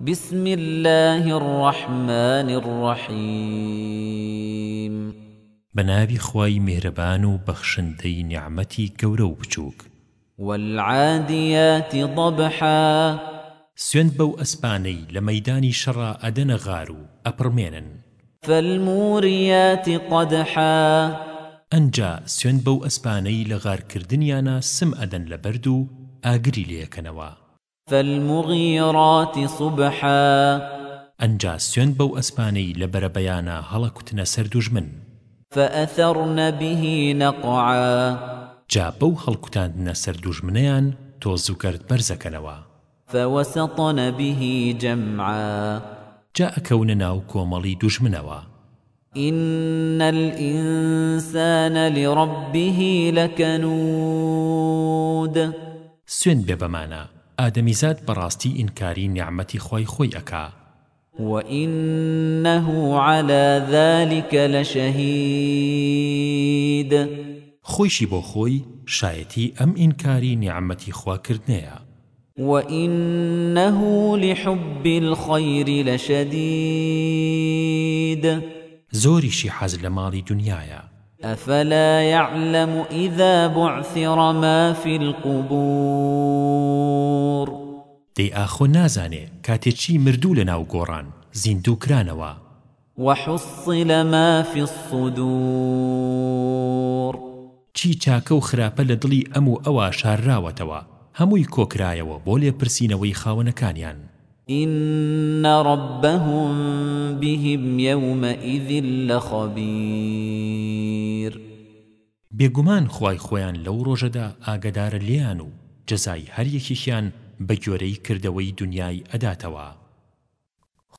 بسم الله الرحمن الرحيم بنابي خواي مهربان وبخشندي نعمتي كورو بچوك والعاديات ضبحا سوێن بەو ئەسپانەی لە مەدانی شەڕا ئەدەنە غار و ئەپڕمێنن فەلموریاتی قەدەحا ئەنجا سوێن بەو ئەسپانەی لە غارکردنیانە سم ئەدەن لە بەرد و ئاگری لێەکەنەوە فالمغيرات صبحا ئەنجا سوێن بەو ئەسپانەی لە بەرەبەیانە هەڵە کوتنە سەر دوژمن فأثرن به نقعا جا بەو هەڵکوتاندنە سەر دوژمنەیان تۆز و کرد بەرزەکەنەوە فوسطن به جمعا جا ئەکەونە ناو کۆمەڵی دوژمنەوە إن الإنسان لربه لكنود سوين ببمانا ئادەمیزاد بەڕاستی ئینکاری نیعممەتی خۆی خۆی ئەکا وَإِنَّهُ عَلَى ذَلِكَ لَشَهِيدٌ خۆیشی بۆ خۆی شایەتی ئەم ئینکاری نیعممەتی خواکردنەیە وَإِنَّهُ لِحُبِّ الْخَيْرِ لَشَدِيدٌ زۆریشی حەز لە ماڵی دنیاە أفلا يعلم إذا بعثر ما في القبور دي آخو نازاني كاتيشي مردو لناو قوران زندو كرانوا وحصل ما في الصدور چی چاکە و خراپە لە دڵی ئەم و ئەوە شارراوەتەوە هەمووی کۆکرایەوە بۆ لێ پرسیینەوەی خاونەکانیان إن ربهم بهم يومئذ لخبير بێگومان خوای خۆیان لەو ڕۆژەدا ئاگدارە لیان و جەزای هەر یەکیشیان بە گوێرەی کردەوەی دنیای ئەداتەوە